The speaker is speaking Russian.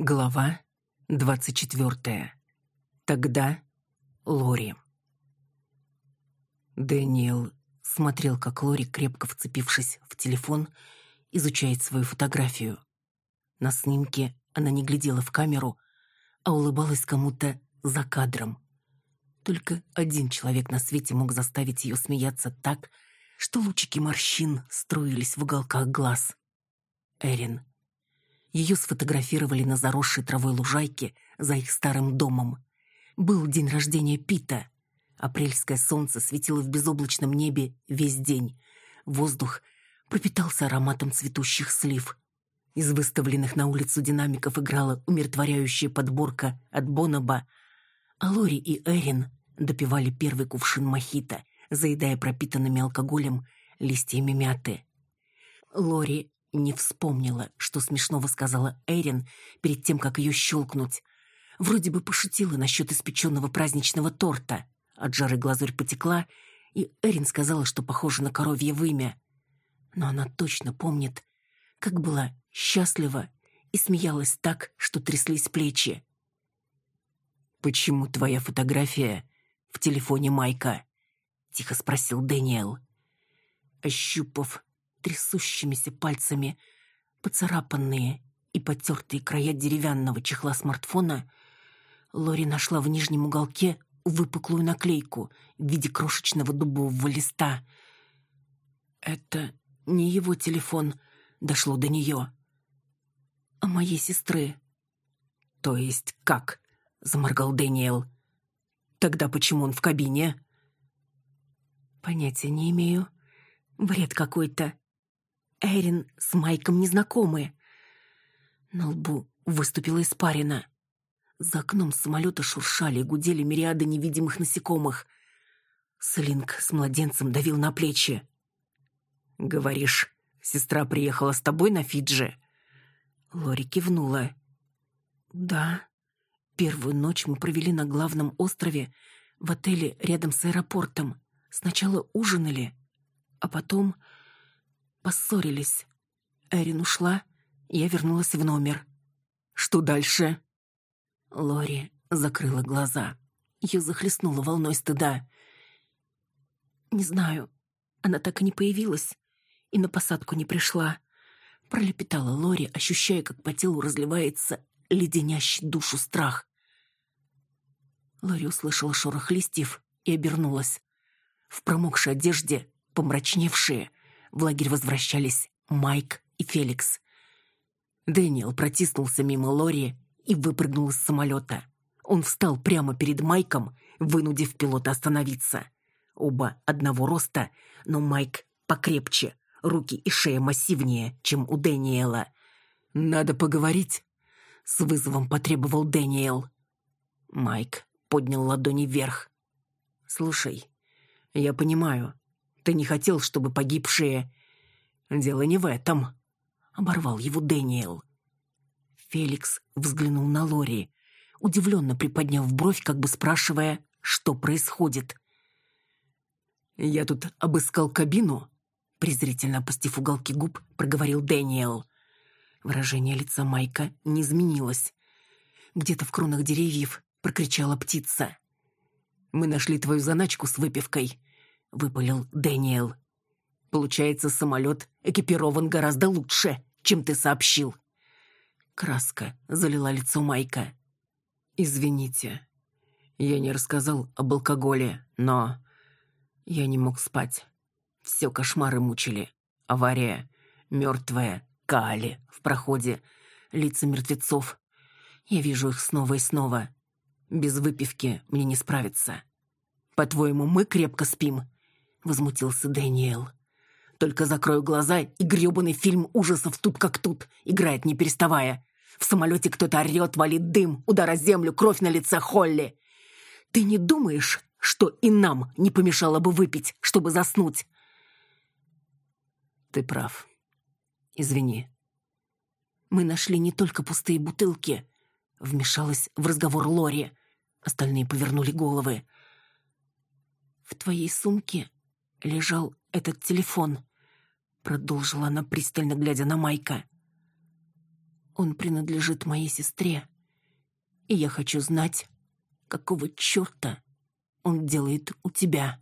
Глава двадцать четвертая. Тогда Лори. Дэниел смотрел, как Лори, крепко вцепившись в телефон, изучает свою фотографию. На снимке она не глядела в камеру, а улыбалась кому-то за кадром. Только один человек на свете мог заставить ее смеяться так, что лучики морщин струились в уголках глаз. Эрин. Ее сфотографировали на заросшей травой лужайке за их старым домом. Был день рождения Пита. Апрельское солнце светило в безоблачном небе весь день. Воздух пропитался ароматом цветущих слив. Из выставленных на улицу динамиков играла умиротворяющая подборка от Боноба, а Лори и Эрин допивали первый кувшин мохито, заедая пропитанными алкоголем листьями мяты. Лори не вспомнила, что смешного сказала Эрин перед тем, как ее щелкнуть. Вроде бы пошутила насчет испеченного праздничного торта. От жары глазурь потекла, и Эрин сказала, что похоже на коровье вымя. Но она точно помнит, как была счастлива и смеялась так, что тряслись плечи. «Почему твоя фотография в телефоне Майка?» — тихо спросил Дэниел. Ощупав трясущимися пальцами поцарапанные и потертые края деревянного чехла смартфона, Лори нашла в нижнем уголке выпуклую наклейку в виде крошечного дубового листа. «Это не его телефон», — дошло до нее. «А моей сестры». «То есть как?» — заморгал Дэниел. «Тогда почему он в кабине?» «Понятия не имею. Бред какой-то. Эрин с Майком незнакомы. На лбу выступила испарина. За окном самолета шуршали и гудели мириады невидимых насекомых. Слинг с младенцем давил на плечи. «Говоришь, сестра приехала с тобой на Фиджи?» Лори кивнула. «Да. Первую ночь мы провели на главном острове в отеле рядом с аэропортом. Сначала ужинали, а потом поссорились. Эрин ушла, я вернулась в номер. Что дальше? Лори закрыла глаза. Ее захлестнуло волной стыда. Не знаю, она так и не появилась и на посадку не пришла. Пролепетала Лори, ощущая, как по телу разливается леденящий душу страх. Лори услышала шорох листьев и обернулась. В промокшей одежде, помрачневшие, в лагерь возвращались Майк и Феликс. Дэниел протиснулся мимо Лори и выпрыгнул из самолета. Он встал прямо перед Майком, вынудив пилота остановиться. Оба одного роста, но Майк покрепче, руки и шея массивнее, чем у Дэниела. «Надо поговорить», — с вызовом потребовал Дэниел. Майк поднял ладони вверх. «Слушай, я понимаю, ты не хотел, чтобы погибшие... Дело не в этом. Оборвал его Дэниел. Феликс взглянул на Лори, удивленно приподняв бровь, как бы спрашивая, что происходит. «Я тут обыскал кабину», — презрительно опустив уголки губ, проговорил Дэниел. Выражение лица Майка не изменилось. Где-то в кронах деревьев прокричала птица. «Мы нашли твою заначку с выпивкой. — выпалил Дэниел. «Получается, самолет экипирован гораздо лучше, чем ты сообщил». Краска залила лицо Майка. «Извините, я не рассказал об алкоголе, но я не мог спать. Все кошмары мучили. Авария, мертвая, Кали в проходе, лица мертвецов. Я вижу их снова и снова. Без выпивки мне не справиться. По-твоему, мы крепко спим? — возмутился Дэниел. «Только закрою глаза, и грёбаный фильм ужасов тут как тут, играет не переставая. В самолете кто-то орёт, валит дым, удар землю, кровь на лице Холли. Ты не думаешь, что и нам не помешало бы выпить, чтобы заснуть?» «Ты прав. Извини». «Мы нашли не только пустые бутылки», — вмешалась в разговор Лори. Остальные повернули головы. «В твоей сумке лежал этот телефон», — продолжила она, пристально глядя на Майка. Он принадлежит моей сестре. И я хочу знать, какого черта он делает у тебя.